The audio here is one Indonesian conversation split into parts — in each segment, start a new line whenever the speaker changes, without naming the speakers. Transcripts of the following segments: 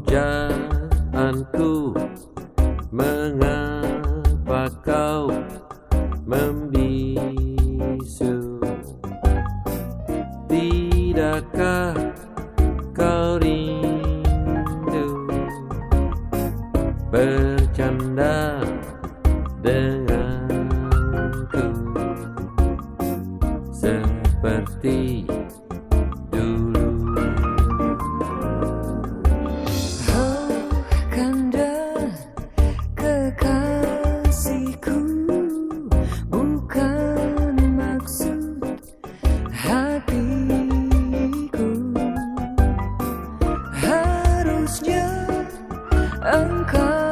Pujaanku Mengapa kau membisu? Tidakkah kau rindu Bercanda denganku? Seperti
engkau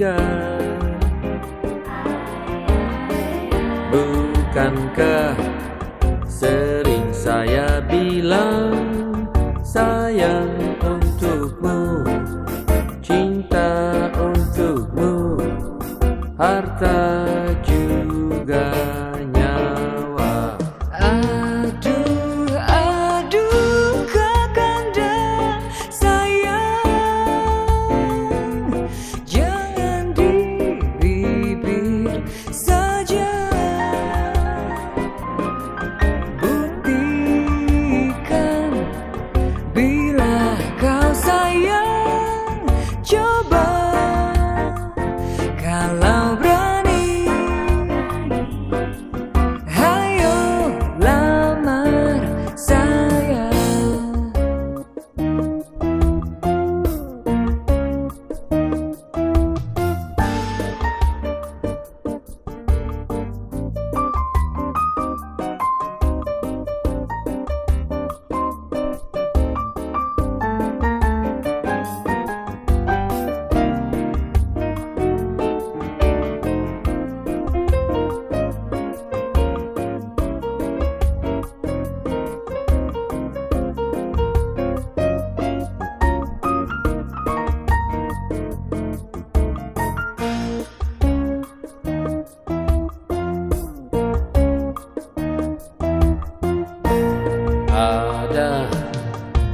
curiga Bukankah sering saya bilang Sayang untukmu Cinta untukmu Harta juga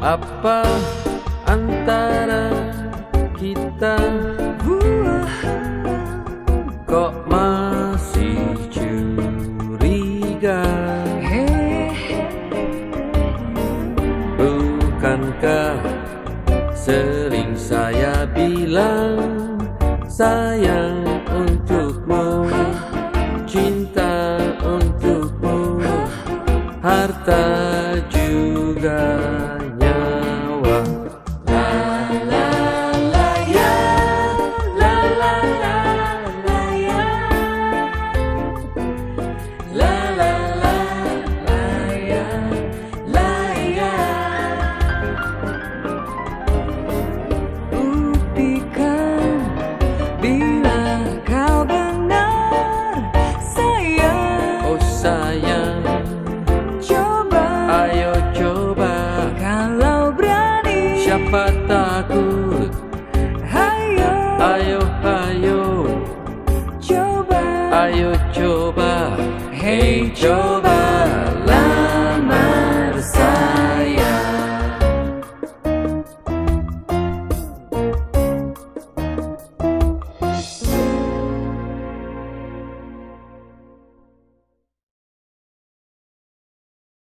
Apa antara kita Kok masih curiga? Bukankah sering saya bilang Sayang untukmu Cinta untukmu Harta juga siapa takut.
Ayo
Ayo ayo.
Coba.
Ayo coba.
Hey coba